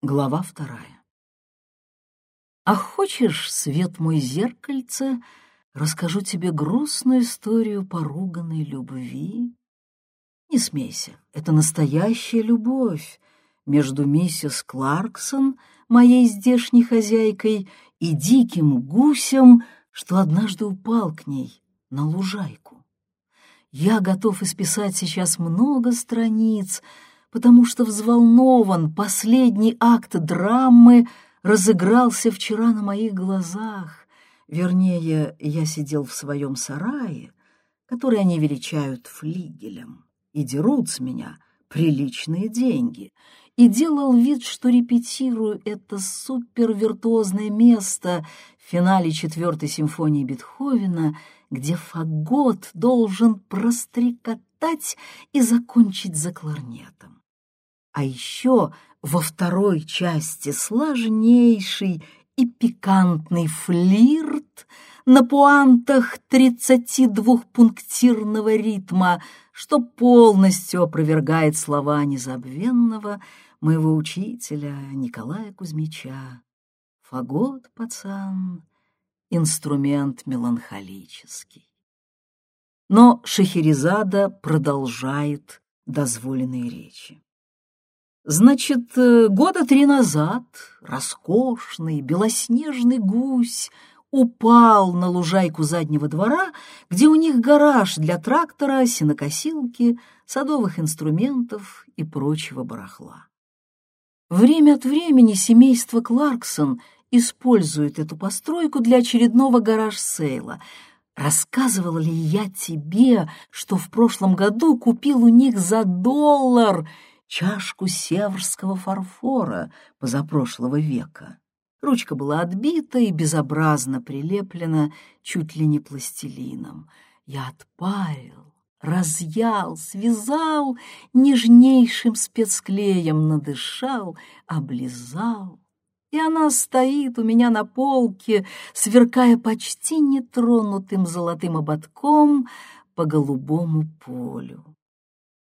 Глава вторая. А хочешь, свет мой зеркальце, расскажу тебе грустную историю поруганной любви? Не смейся, это настоящая любовь между миссис Кларксон, моей здешней хозяйкой, и диким гусем, что однажды упал к ней на лужайку. Я готов исписать сейчас много страниц, потому что взволнован, последний акт драмы разыгрался вчера на моих глазах. Вернее, я сидел в своем сарае, который они величают флигелем, и дерут с меня приличные деньги, и делал вид, что репетирую это супервиртуозное место в финале четвертой симфонии Бетховена, где фагот должен прострекотать и закончить за кларнетом. А еще во второй части сложнейший и пикантный флирт на пуантах 32-пунктирного ритма, что полностью опровергает слова незабвенного моего учителя Николая Кузьмича. Фагот, пацан, инструмент меланхолический. Но Шахерезада продолжает дозволенные речи. Значит, э, года три назад роскошный белоснежный гусь упал на лужайку заднего двора, где у них гараж для трактора, сенокосилки, садовых инструментов и прочего барахла. Время от времени семейство Кларксон использует эту постройку для очередного гараж-сейла. Рассказывал ли я тебе, что в прошлом году купил у них за доллар — чашку северского фарфора позапрошлого века. Ручка была отбита и безобразно прилеплена чуть ли не пластилином. Я отпарил, разъял, связал, нежнейшим спецклеем надышал, облизал. И она стоит у меня на полке, сверкая почти нетронутым золотым ободком по голубому полю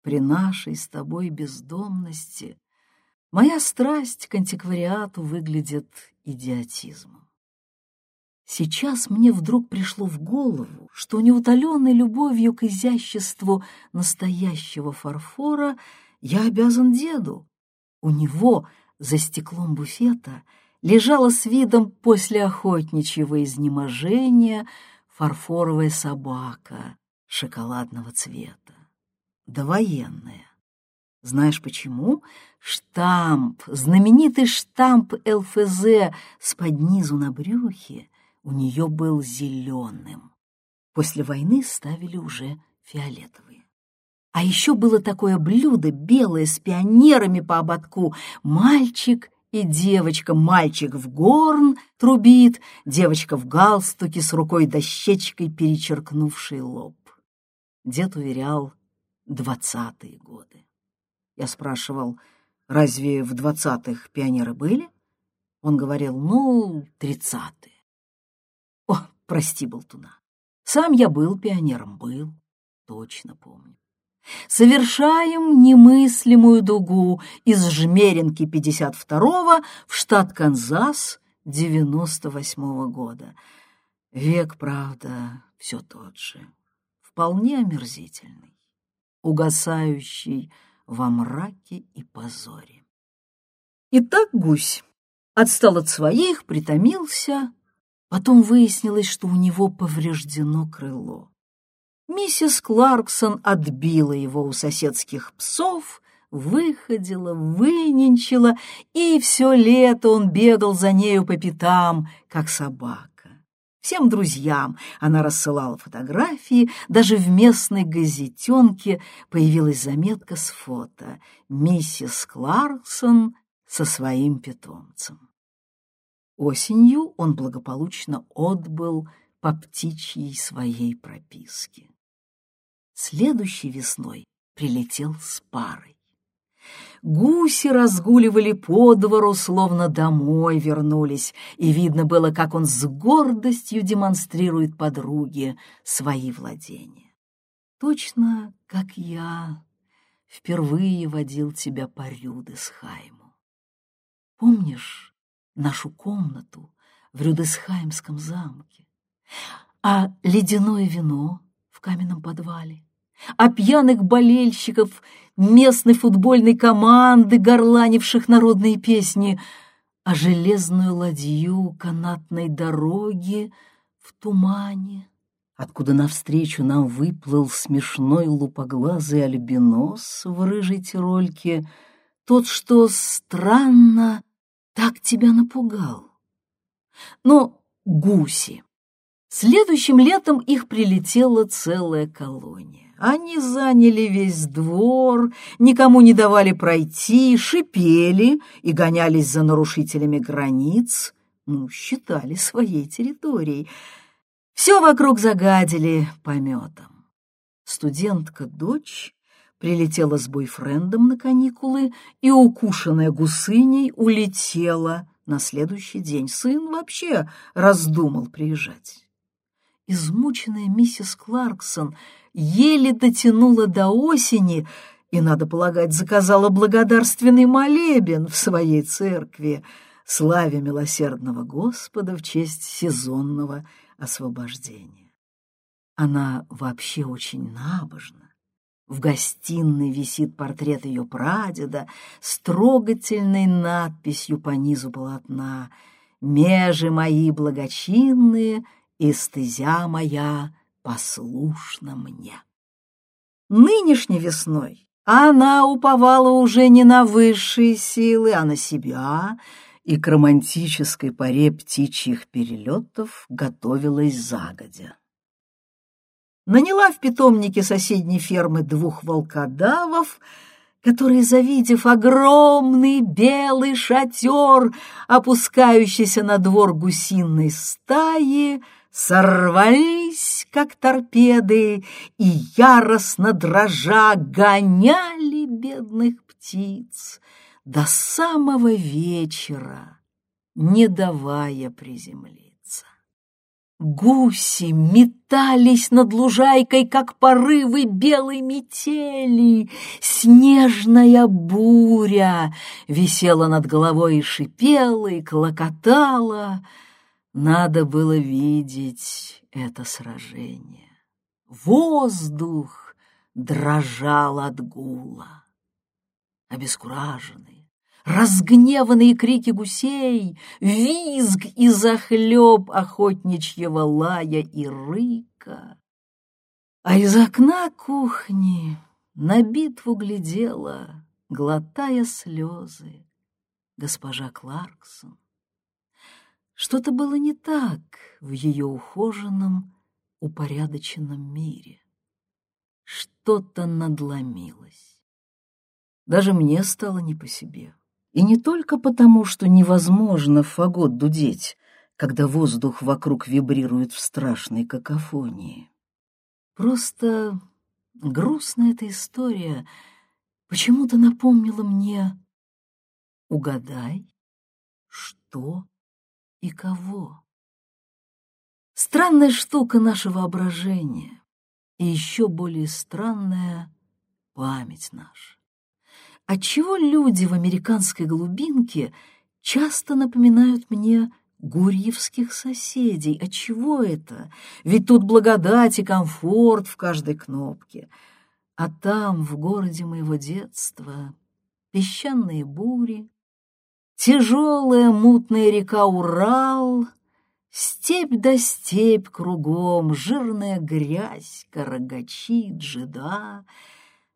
при нашей с тобой бездомности моя страсть к антиквариату выглядит идиотизмом. Сейчас мне вдруг пришло в голову, что неутоленной любовью к изяществу настоящего фарфора я обязан деду. У него за стеклом буфета лежала с видом после охотничьего изнеможения фарфоровая собака шоколадного цвета довоенная. Знаешь почему? Штамп, знаменитый штамп ЛФЗ с поднизу на брюхе у нее был зеленым. После войны ставили уже фиолетовые. А еще было такое блюдо белое с пионерами по ободку. Мальчик и девочка. Мальчик в горн трубит, девочка в галстуке с рукой дощечкой, перечеркнувшей лоб. Дед уверял, двадцатые годы. Я спрашивал, разве в двадцатых пионеры были? Он говорил, ну, тридцатые. О, прости, болтуна. Сам я был пионером, был, точно помню. Совершаем немыслимую дугу из Жмеринки 52-го в штат Канзас 98-го года. Век, правда, все тот же, вполне омерзительный угасающий во мраке и позоре. Итак, гусь отстал от своих, притомился, потом выяснилось, что у него повреждено крыло. Миссис Кларксон отбила его у соседских псов, выходила, выненчила, и все лето он бегал за нею по пятам, как собака. Всем друзьям она рассылала фотографии, даже в местной газетенке появилась заметка с фото «Миссис Кларксон со своим питомцем». Осенью он благополучно отбыл по птичьей своей прописке. Следующей весной прилетел с парой. Гуси разгуливали по двору, словно домой вернулись, и видно было, как он с гордостью демонстрирует подруге свои владения. Точно, как я впервые водил тебя по Рюдесхайму. Помнишь нашу комнату в Рюдесхаймском замке? А ледяное вино в каменном подвале? А пьяных болельщиков местной футбольной команды, горланивших народные песни? А железную ладью канатной дороги в тумане? откуда навстречу нам выплыл смешной лупоглазый альбинос в рыжей тирольке, тот, что странно так тебя напугал. Но гуси. Следующим летом их прилетела целая колония. Они заняли весь двор, никому не давали пройти, шипели и гонялись за нарушителями границ, ну, считали своей территорией — все вокруг загадили пометом. Студентка-дочь прилетела с бойфрендом на каникулы и, укушенная гусыней, улетела на следующий день. Сын вообще раздумал приезжать. Измученная миссис Кларксон еле дотянула до осени и, надо полагать, заказала благодарственный молебен в своей церкви, славе милосердного Господа в честь сезонного освобождения. Она вообще очень набожна. В гостиной висит портрет ее прадеда с трогательной надписью по низу полотна «Межи мои благочинные, и стезя моя послушна мне». Нынешней весной она уповала уже не на высшие силы, а на себя — и к романтической паре птичьих перелетов готовилась загодя. Наняла в питомнике соседней фермы двух волкодавов, которые, завидев огромный белый шатер, опускающийся на двор гусиной стаи, сорвались, как торпеды, и яростно дрожа гоняли бедных птиц, до самого вечера, не давая приземлиться. Гуси метались над лужайкой, как порывы белой метели. Снежная буря висела над головой и шипела, и клокотала. Надо было видеть это сражение. Воздух дрожал от гула. Обескураженный, разгневанные крики гусей, визг и захлеб охотничьего лая и рыка. А из окна кухни на битву глядела, глотая слезы, госпожа Кларксон. Что-то было не так в ее ухоженном, упорядоченном мире. Что-то надломилось. Даже мне стало не по себе. И не только потому, что невозможно фагот дудеть, когда воздух вокруг вибрирует в страшной какофонии. Просто грустная эта история почему-то напомнила мне «Угадай, что и кого». Странная штука наше воображение, и еще более странная память наша. Отчего люди в американской глубинке часто напоминают мне гурьевских соседей? Отчего это? Ведь тут благодать и комфорт в каждой кнопке. А там, в городе моего детства, песчаные бури, тяжелая мутная река Урал, степь да степь кругом, жирная грязь, карагачи, джеда,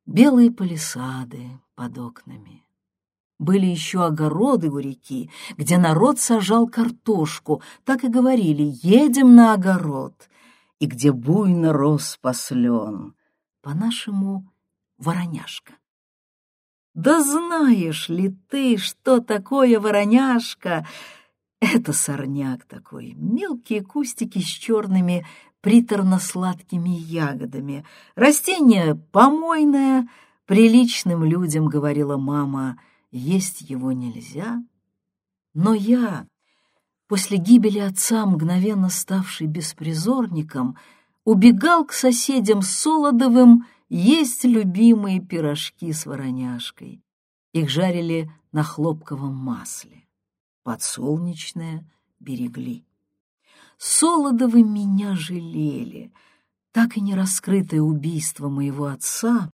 белые палисады, под окнами. Были еще огороды у реки, где народ сажал картошку, так и говорили «едем на огород», и где буйно рос послен, по-нашему вороняшка. Да знаешь ли ты, что такое вороняшка? Это сорняк такой, мелкие кустики с черными приторно-сладкими ягодами. Растение помойное — Приличным людям, говорила мама, есть его нельзя. Но я, после гибели отца, мгновенно ставший беспризорником, убегал к соседям Солодовым есть любимые пирожки с вороняшкой. Их жарили на хлопковом масле. подсолнечное берегли. Солодовы меня жалели. Так и не раскрытое убийство моего отца,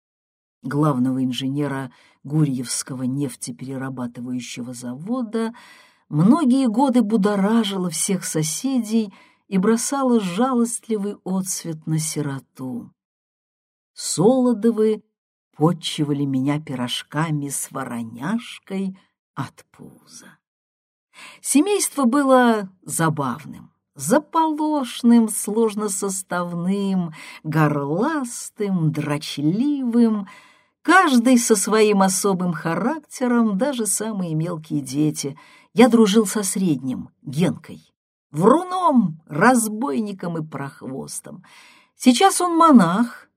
главного инженера Гурьевского нефтеперерабатывающего завода, многие годы будоражило всех соседей и бросало жалостливый отсвет на сироту. Солодовы подчивали меня пирожками с вороняшкой от пуза. Семейство было забавным, заполошным, сложносоставным, горластым, дрочливым, каждый со своим особым характером, даже самые мелкие дети. Я дружил со средним, Генкой, вруном, разбойником и прохвостом. Сейчас он монах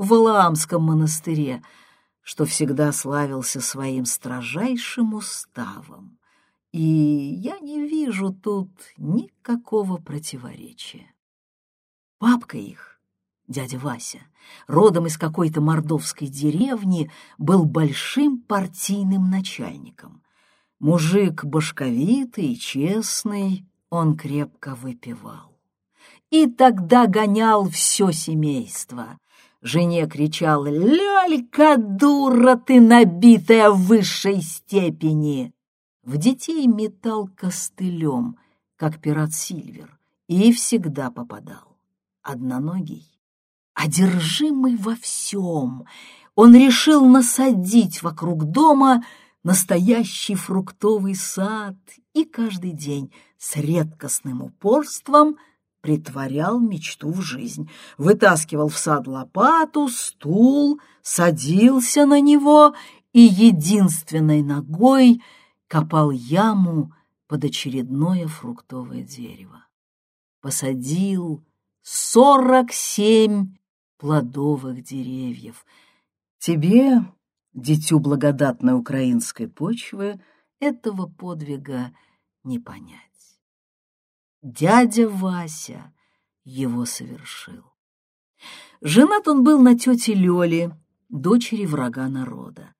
в Валаамском монастыре, что всегда славился своим строжайшим уставом и я не вижу тут никакого противоречия. Папка их, дядя Вася, родом из какой-то мордовской деревни, был большим партийным начальником. Мужик башковитый, честный, он крепко выпивал. И тогда гонял все семейство. Жене кричал «Лялька, дура ты набитая в высшей степени!» В детей метал костылем, как пират Сильвер, и всегда попадал. Одноногий, одержимый во всем, он решил насадить вокруг дома настоящий фруктовый сад и каждый день с редкостным упорством притворял мечту в жизнь, вытаскивал в сад лопату, стул, садился на него и единственной ногой — копал яму под очередное фруктовое дерево. Посадил сорок семь плодовых деревьев. Тебе, дитю благодатной украинской почвы, этого подвига не понять. Дядя Вася его совершил. Женат он был на тете Лёле, дочери врага народа.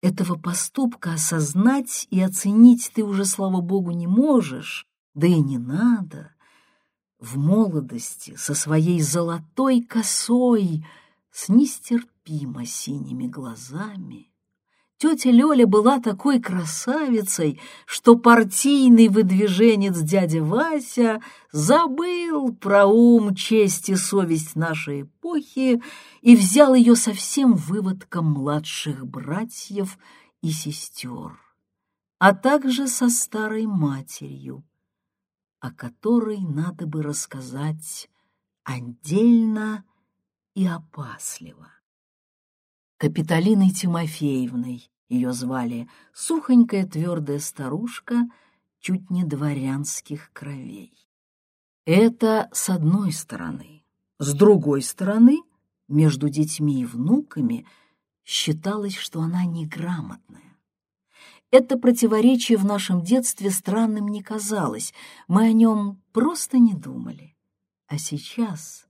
Этого поступка осознать и оценить ты уже, слава богу, не можешь, да и не надо. В молодости со своей золотой косой, с нестерпимо синими глазами, Тетя Лёля была такой красавицей, что партийный выдвиженец дядя Вася забыл про ум, честь и совесть нашей эпохи и взял ее совсем выводком младших братьев и сестер, а также со старой матерью, о которой надо бы рассказать отдельно и опасливо. Капитолиной Тимофеевной, ее звали, сухонькая твердая старушка, чуть не дворянских кровей. Это с одной стороны. С другой стороны, между детьми и внуками считалось, что она неграмотная. Это противоречие в нашем детстве странным не казалось, мы о нем просто не думали. А сейчас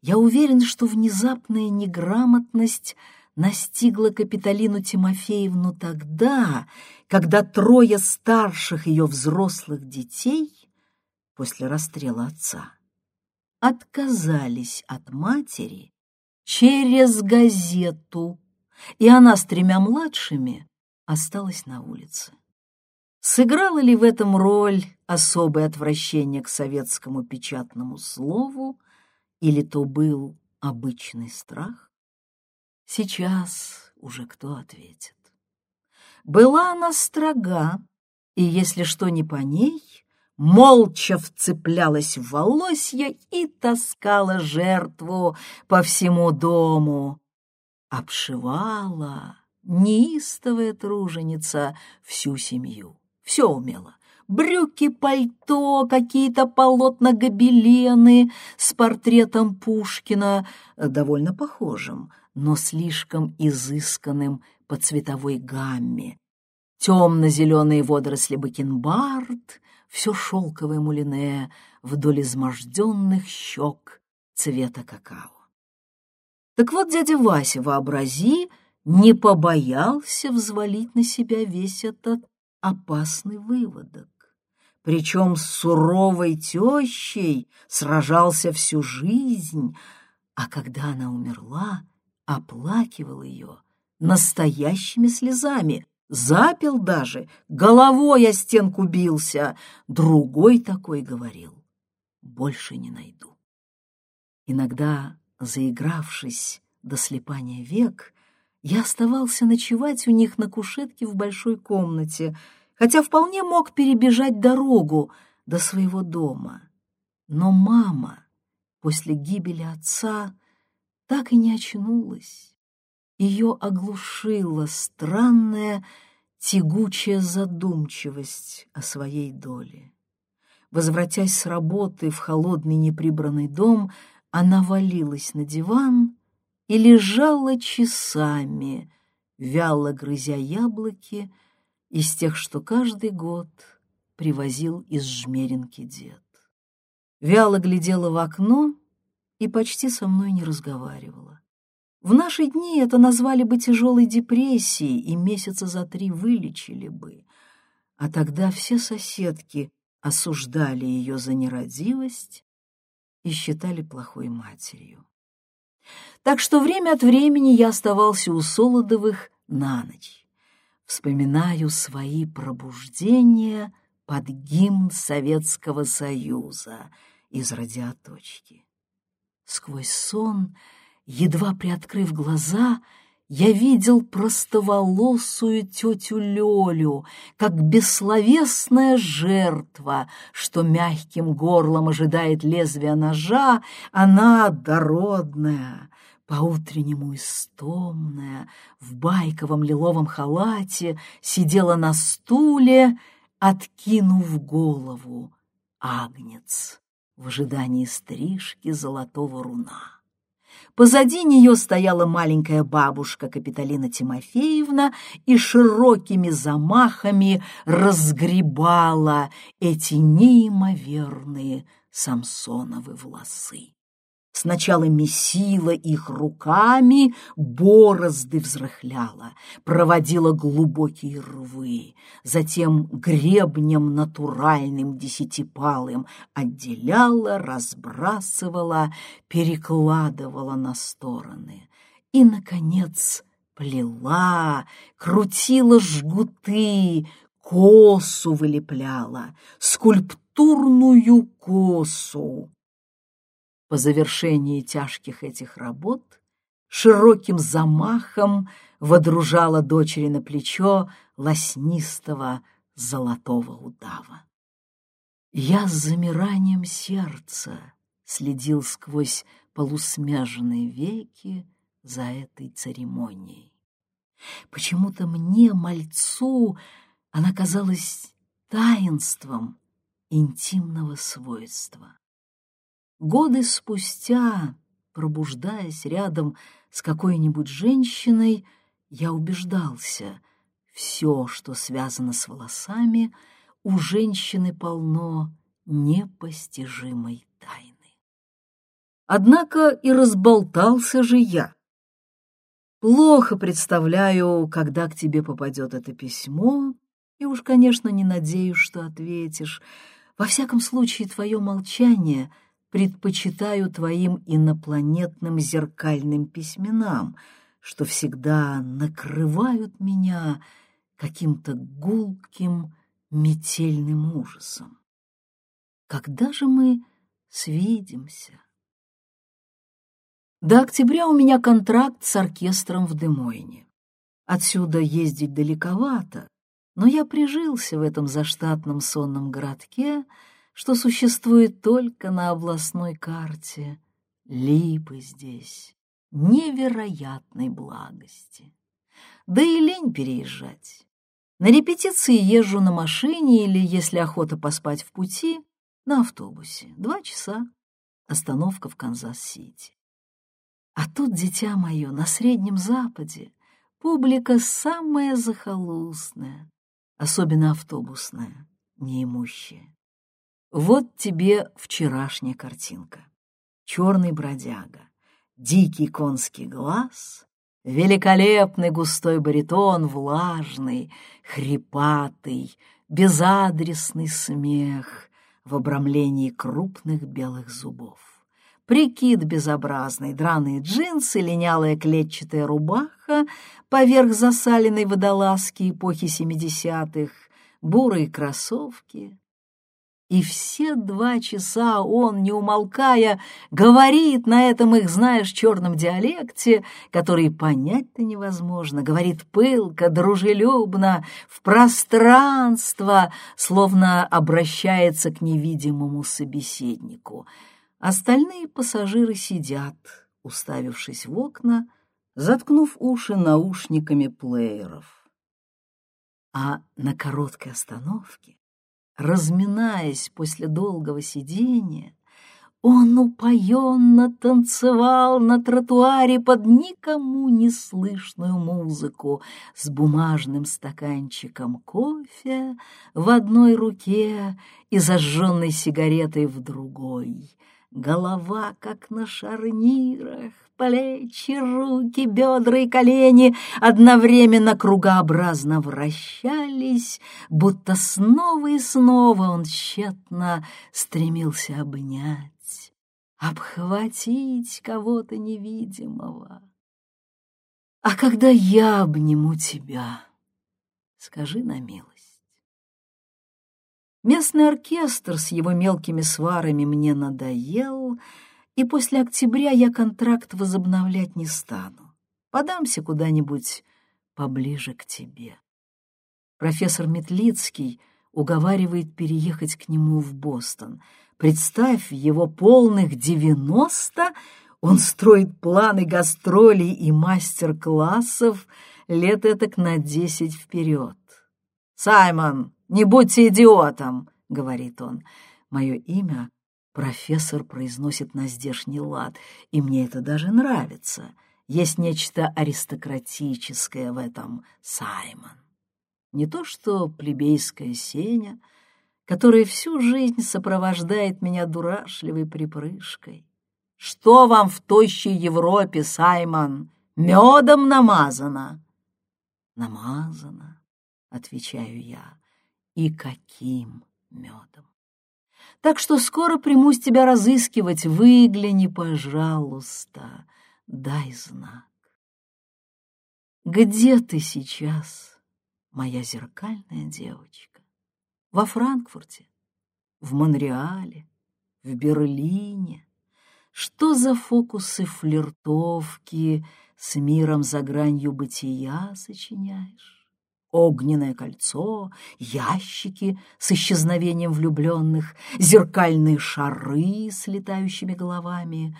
я уверен, что внезапная неграмотность — настигла Капитолину Тимофеевну тогда, когда трое старших ее взрослых детей после расстрела отца отказались от матери через газету, и она с тремя младшими осталась на улице. Сыграла ли в этом роль особое отвращение к советскому печатному слову, или то был обычный страх? Сейчас уже кто ответит. Была она строга, и если что не по ней, молча вцеплялась в волосья и таскала жертву по всему дому. Обшивала неистовая труженица всю семью. Все умела. Брюки, пальто, какие-то полотна-гобелены с портретом Пушкина, довольно похожим — но слишком изысканным по цветовой гамме. Темно-зеленые водоросли бакенбард, все шелковое мулине вдоль изможденных щек цвета какао. Так вот, дядя Вася, вообрази, не побоялся взвалить на себя весь этот опасный выводок. причем с суровой тещей сражался всю жизнь, а когда она умерла, оплакивал ее настоящими слезами, запил даже, головой о стенку бился. Другой такой говорил, больше не найду. Иногда, заигравшись до слепания век, я оставался ночевать у них на кушетке в большой комнате, хотя вполне мог перебежать дорогу до своего дома. Но мама после гибели отца так и не очнулась. Ее оглушила странная тягучая задумчивость о своей доле. Возвратясь с работы в холодный неприбранный дом, она валилась на диван и лежала часами, вяло грызя яблоки из тех, что каждый год привозил из жмеринки дед. Вяло глядела в окно и почти со мной не разговаривала. В наши дни это назвали бы тяжелой депрессией и месяца за три вылечили бы. А тогда все соседки осуждали ее за нерадивость и считали плохой матерью. Так что время от времени я оставался у Солодовых на ночь. Вспоминаю свои пробуждения под гимн Советского Союза из радиоточки. Сквозь сон, едва приоткрыв глаза, я видел простоволосую тетю Лёлю, как бессловесная жертва, что мягким горлом ожидает лезвия ножа, она дородная, по-утреннему истомная, в байковом лиловом халате, сидела на стуле, откинув голову, агнец в ожидании стрижки золотого руна. Позади нее стояла маленькая бабушка Капитолина Тимофеевна и широкими замахами разгребала эти неимоверные Самсоновы волосы. Сначала месила их руками, борозды взрыхляла, проводила глубокие рвы, затем гребнем натуральным десятипалым отделяла, разбрасывала, перекладывала на стороны. И, наконец, плела, крутила жгуты, косу вылепляла, скульптурную косу по завершении тяжких этих работ широким замахом водружала дочери на плечо лоснистого золотого удава. Я с замиранием сердца следил сквозь полусмяженные веки за этой церемонией. Почему-то мне, мальцу, она казалась таинством интимного свойства. Годы спустя, пробуждаясь рядом с какой-нибудь женщиной, я убеждался, все, что связано с волосами, у женщины полно непостижимой тайны. Однако и разболтался же я. Плохо представляю, когда к тебе попадет это письмо, и уж, конечно, не надеюсь, что ответишь. Во всяком случае, твое молчание — предпочитаю твоим инопланетным зеркальным письменам, что всегда накрывают меня каким-то гулким метельным ужасом. Когда же мы свидимся? До октября у меня контракт с оркестром в Демойне. Отсюда ездить далековато, но я прижился в этом заштатном сонном городке, что существует только на областной карте. Липы здесь невероятной благости. Да и лень переезжать. На репетиции езжу на машине или, если охота поспать в пути, на автобусе. Два часа. Остановка в Канзас-Сити. А тут, дитя мое, на Среднем Западе публика самая захолустная, особенно автобусная, неимущая. Вот тебе вчерашняя картинка. Черный бродяга, дикий конский глаз, великолепный густой баритон, влажный, хрипатый, безадресный смех в обрамлении крупных белых зубов. Прикид безобразный, драные джинсы, линялая клетчатая рубаха поверх засаленной водолазки эпохи семидесятых, бурые кроссовки, и все два часа он, не умолкая, говорит на этом их, знаешь, черном диалекте, который понять-то невозможно, говорит пылко, дружелюбно, в пространство, словно обращается к невидимому собеседнику. Остальные пассажиры сидят, уставившись в окна, заткнув уши наушниками плееров. А на короткой остановке разминаясь после долгого сидения, он упоенно танцевал на тротуаре под никому не слышную музыку с бумажным стаканчиком кофе в одной руке и зажженной сигаретой в другой. Голова, как на шарнирах, плечи, руки, бедра и колени одновременно кругообразно вращались, будто снова и снова он тщетно стремился обнять, обхватить кого-то невидимого. А когда я обниму тебя, скажи на милость. Местный оркестр с его мелкими сварами мне надоел — и после октября я контракт возобновлять не стану. Подамся куда-нибудь поближе к тебе. Профессор Метлицкий уговаривает переехать к нему в Бостон. Представь, его полных девяносто он строит планы гастролей и мастер-классов лет этак на десять вперед. «Саймон, не будьте идиотом!» — говорит он. Мое имя Профессор произносит на здешний лад, и мне это даже нравится. Есть нечто аристократическое в этом Саймон. Не то что плебейская сеня, которая всю жизнь сопровождает меня дурашливой припрыжкой. Что вам в тощей Европе, Саймон, медом намазано? Намазано, отвечаю я, и каким медом? так что скоро примусь тебя разыскивать. Выгляни, пожалуйста, дай знак. Где ты сейчас, моя зеркальная девочка? Во Франкфурте, в Монреале, в Берлине? Что за фокусы флиртовки с миром за гранью бытия сочиняешь? Огненное кольцо, ящики с исчезновением влюбленных, зеркальные шары с летающими головами.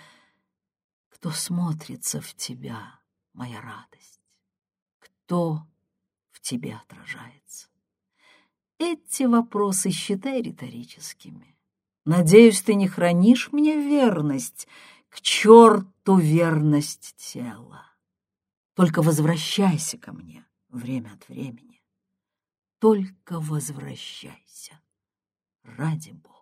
Кто смотрится в тебя, моя радость? Кто в тебе отражается? Эти вопросы считай риторическими. Надеюсь, ты не хранишь мне верность, к черту верность тела. Только возвращайся ко мне время от времени. Только возвращайся, ради Бога.